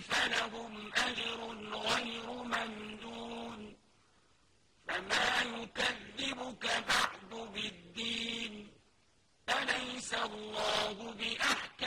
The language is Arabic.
فلهم أجر غير ممدون فما يكذبك بعد بالدين أليس الله بأحد